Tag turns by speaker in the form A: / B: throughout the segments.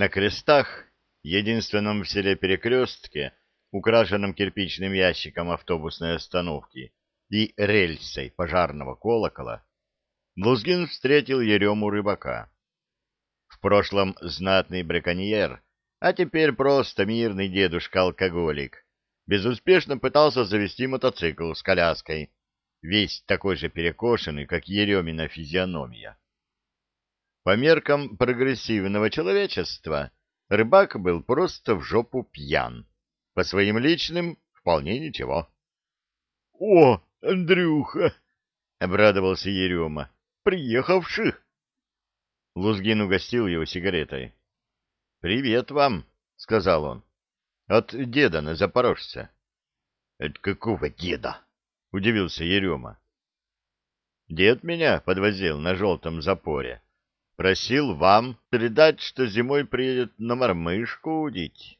A: На крестах, единственном в селе перекрестке, украшенном кирпичным ящиком автобусной остановки и рельсой пожарного колокола, Лузгин встретил Ерему рыбака. В прошлом знатный браконьер, а теперь просто мирный дедушка-алкоголик, безуспешно пытался завести мотоцикл с коляской, весь такой же перекошенный, как Еремина физиономия. По меркам прогрессивного человечества рыбак был просто в жопу пьян, по своим личным вполне ничего. — О, Андрюха! — обрадовался Ерема. — Приехавших! Лузгин угостил его сигаретой. — Привет вам, — сказал он. — От деда на Запорожца. — От какого деда? — удивился Ерема. — Дед меня подвозил на желтом запоре. Просил вам передать, что зимой приедет на мормышку удить.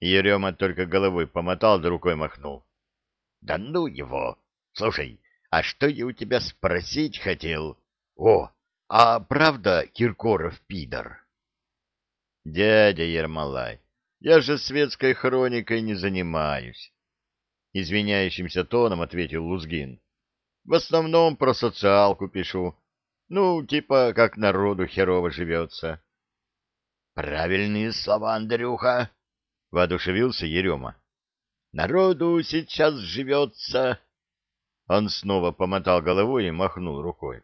A: Ерема только головой помотал, да рукой махнул. — Да ну его! Слушай, а что я у тебя спросить хотел? О, а правда Киркоров пидор? — Дядя Ермолай, я же светской хроникой не занимаюсь. Извиняющимся тоном ответил Лузгин. В основном про социалку пишу. Ну, типа, как народу херово живется. — Правильные слова, Андрюха, — воодушевился Ерема. — Народу сейчас живется... Он снова помотал головой и махнул рукой.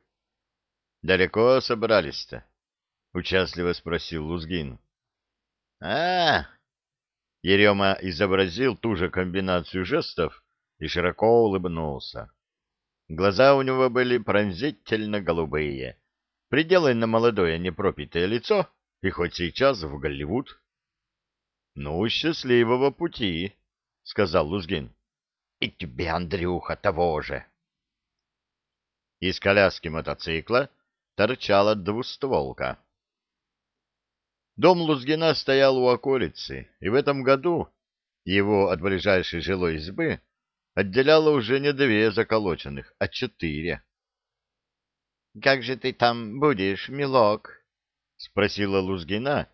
A: — Далеко собрались-то? — участливо спросил Лузгин. — А, Ерема изобразил ту же комбинацию жестов и широко улыбнулся. Глаза у него были пронзительно голубые. Приделай на молодое непропитое лицо, и хоть сейчас в Голливуд. — Ну, счастливого пути, — сказал Лузгин. — И тебе, Андрюха, того же. Из коляски мотоцикла торчала двустволка. Дом Лузгина стоял у околицы, и в этом году его от ближайшей жилой избы отделяло уже не две заколоченных, а четыре. — Как же ты там будешь, милок? — спросила Лузгина,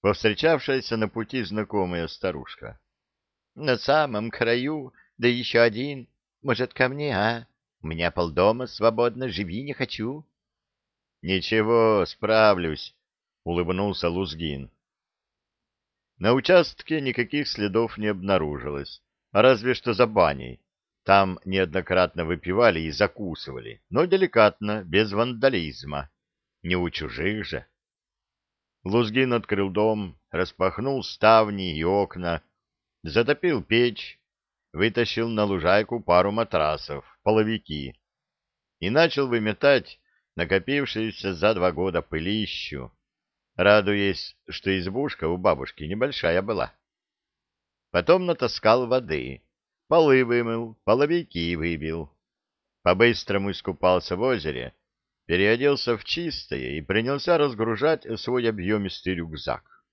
A: повстречавшаяся на пути знакомая старушка. — На самом краю, да еще один. Может, ко мне, а? У меня полдома свободно, живи не хочу. — Ничего, справлюсь, улыбнулся Лузгин. На участке никаких следов не обнаружилось, разве что за баней. Там неоднократно выпивали и закусывали, но деликатно, без вандализма. Не у чужих же. Лузгин открыл дом, распахнул ставни и окна, затопил печь, вытащил на лужайку пару матрасов, половики, и начал выметать накопившуюся за два года пылищу, радуясь, что избушка у бабушки небольшая была. Потом натаскал воды, полы вымыл, половики выбил. По-быстрому искупался в озере, переоделся в чистое и принялся разгружать свой объемистый рюкзак.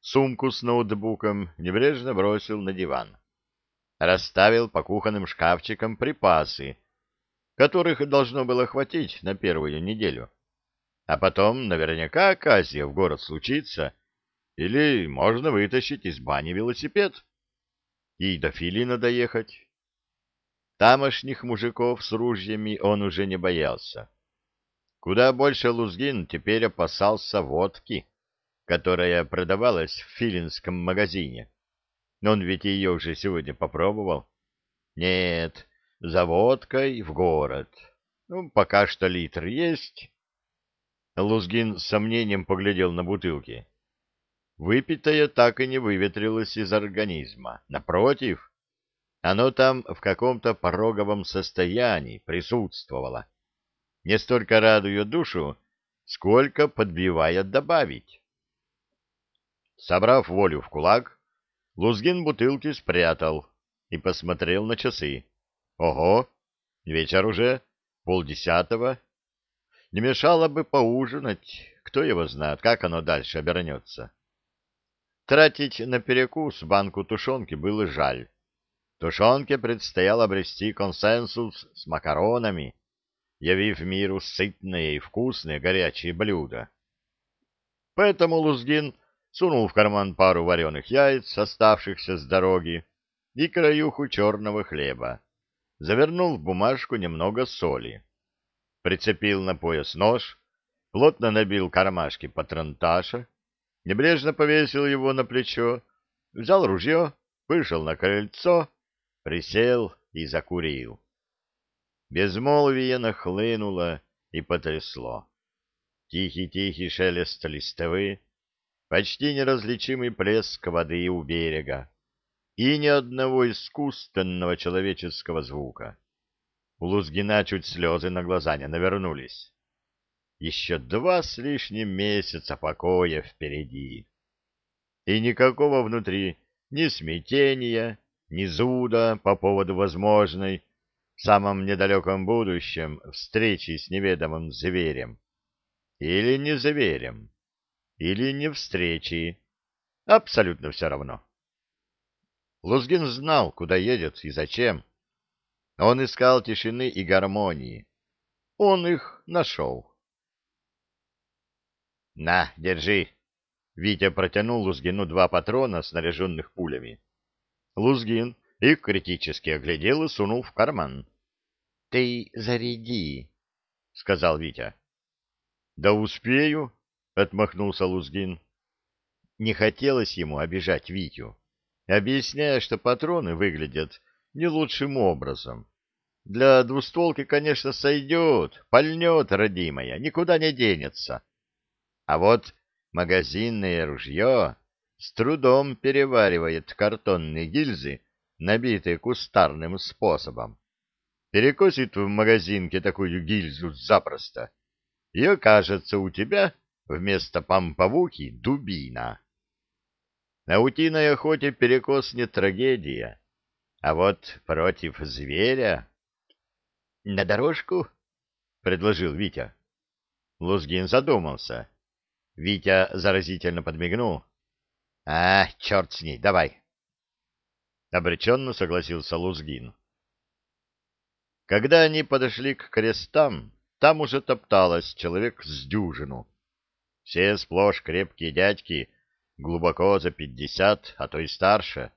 A: Сумку с ноутбуком небрежно бросил на диван. Расставил по кухонным шкафчикам припасы, которых должно было хватить на первую неделю. А потом наверняка оказия в город случится, или можно вытащить из бани велосипед. И до Филина доехать. Тамошних мужиков с ружьями он уже не боялся. Куда больше Лузгин теперь опасался водки, которая продавалась в филинском магазине. Но он ведь ее уже сегодня попробовал. Нет, за водкой в город. Ну, пока что литр есть, Лузгин с сомнением поглядел на бутылки. Выпитое так и не выветрилось из организма. Напротив, оно там в каком-то пороговом состоянии присутствовало. Не столько радуя душу, сколько подбивая добавить. Собрав волю в кулак, Лузгин бутылки спрятал и посмотрел на часы. Ого, вечер уже, полдесятого. Не мешало бы поужинать, кто его знает, как оно дальше обернется. Тратить на перекус банку тушенки было жаль. Тушенке предстояло обрести консенсус с макаронами, явив миру сытные и вкусные горячие блюда. Поэтому Лузгин сунул в карман пару вареных яиц, оставшихся с дороги, и краюху черного хлеба. Завернул в бумажку немного соли. Прицепил на пояс нож, плотно набил кармашки патронташа, небрежно повесил его на плечо, взял ружье, вышел на крыльцо, присел и закурил. Безмолвие нахлынуло и потрясло. Тихий-тихий шелест листовы, почти неразличимый плеск воды у берега и ни одного искусственного человеческого звука. У Лузгина чуть слезы на глаза не навернулись. Еще два с лишним месяца покоя впереди. И никакого внутри ни смятения, ни зуда по поводу возможной в самом недалеком будущем встречи с неведомым зверем. Или не зверем, или не встречи. Абсолютно все равно. Лузгин знал, куда едет и зачем. Он искал тишины и гармонии. Он их нашел. «На, держи!» Витя протянул Лузгину два патрона, снаряженных пулями. Лузгин их критически оглядел и сунул в карман. — Ты заряди, — сказал Витя. — Да успею, — отмахнулся Лузгин. Не хотелось ему обижать Витю, объясняя, что патроны выглядят не лучшим образом. Для двустволки, конечно, сойдет, пальнет, родимая, никуда не денется. А вот магазинное ружье с трудом переваривает картонные гильзы, набитые кустарным способом. Перекосит в магазинке такую гильзу запросто, и окажется у тебя вместо помповухи дубина. На утиной охоте перекос не трагедия, а вот против зверя... — На дорожку? — предложил Витя. Лузгин задумался. Витя заразительно подмигнул. — А, черт с ней, давай. Обреченно согласился Лузгин. Когда они подошли к крестам, там уже топталось человек с дюжину. Все сплошь крепкие дядьки, глубоко за пятьдесят, а то и старше.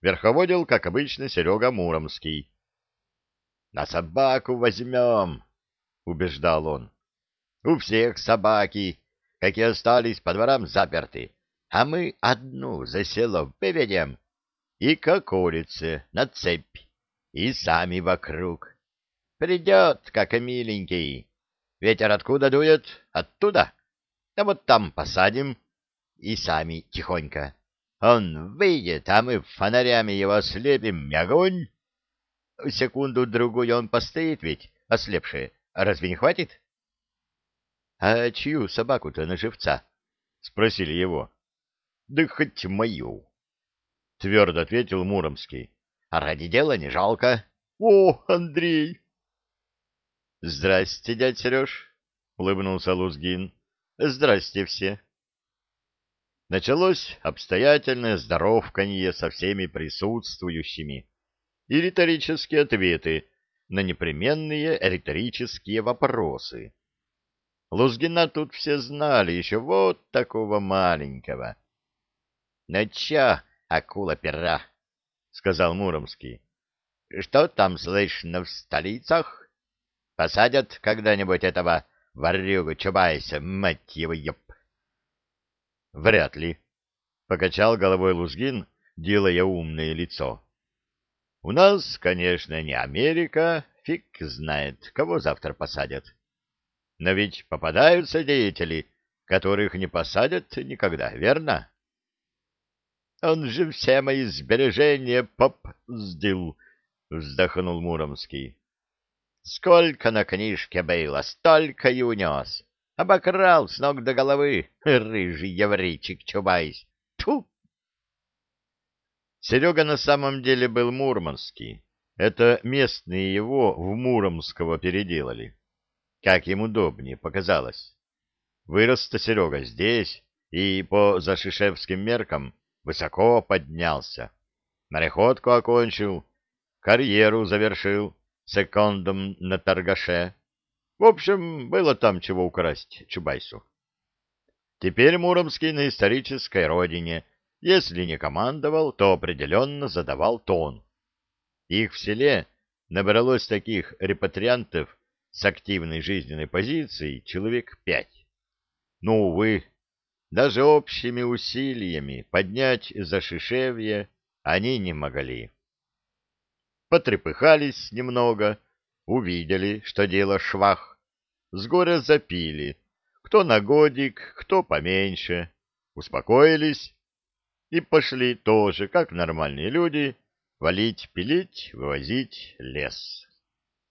A: Верховодил, как обычно, Серега Муромский. — На собаку возьмем, — убеждал он. — У всех собаки, какие остались по дворам заперты, а мы одну за село выведем и как улице на цепь, и сами вокруг. Придет, как миленький. Ветер откуда дует? Оттуда. А вот там посадим и сами тихонько. Он выйдет, а мы фонарями его ослепим. Огонь! Секунду-другую он постоит ведь, ослепший. Разве не хватит? — А чью собаку-то на живца? — спросили его. — Да хоть мою. — твердо ответил Муромский. — А ради дела не жалко. — О, Андрей! — Здрасте, дядь Сереж, — улыбнулся Лузгин. — Здрасте все. Началось обстоятельное здоровканье со всеми присутствующими и риторические ответы на непременные риторические вопросы. Лузгина тут все знали, еще вот такого маленького. — Ну чё, акула-пера, — сказал Муромский. — Что там слышно в столицах? Посадят когда-нибудь этого ворюгу Чубайса, мать его, ёб? — Вряд ли, — покачал головой Лузгин, делая умное лицо. — У нас, конечно, не Америка, фиг знает, кого завтра посадят. — но ведь попадаются деятели, которых не посадят никогда, верно? Он же все мои сбережения попздил, вздохнул Муромский. Сколько на книжке было, столько и унес. Обокрал с ног до головы, рыжий еврейчик Чубайс. Тьфу! Серега на самом деле был мурманский. Это местные его в Муромского переделали как им удобнее показалось. Вырос-то Серега здесь и по зашишевским меркам высоко поднялся. Мореходку окончил, карьеру завершил секондом на торгаше. В общем, было там чего украсть Чубайсу. Теперь Муромский на исторической родине, если не командовал, то определенно задавал тон. Их в селе набралось таких репатриантов с активной жизненной позицией человек пять. Но, увы, даже общими усилиями поднять за Шишевье они не могли. Потрепыхались немного, увидели, что дело швах, с горя запили, кто на годик, кто поменьше, успокоились и пошли тоже, как нормальные люди, валить, пилить, вывозить лес.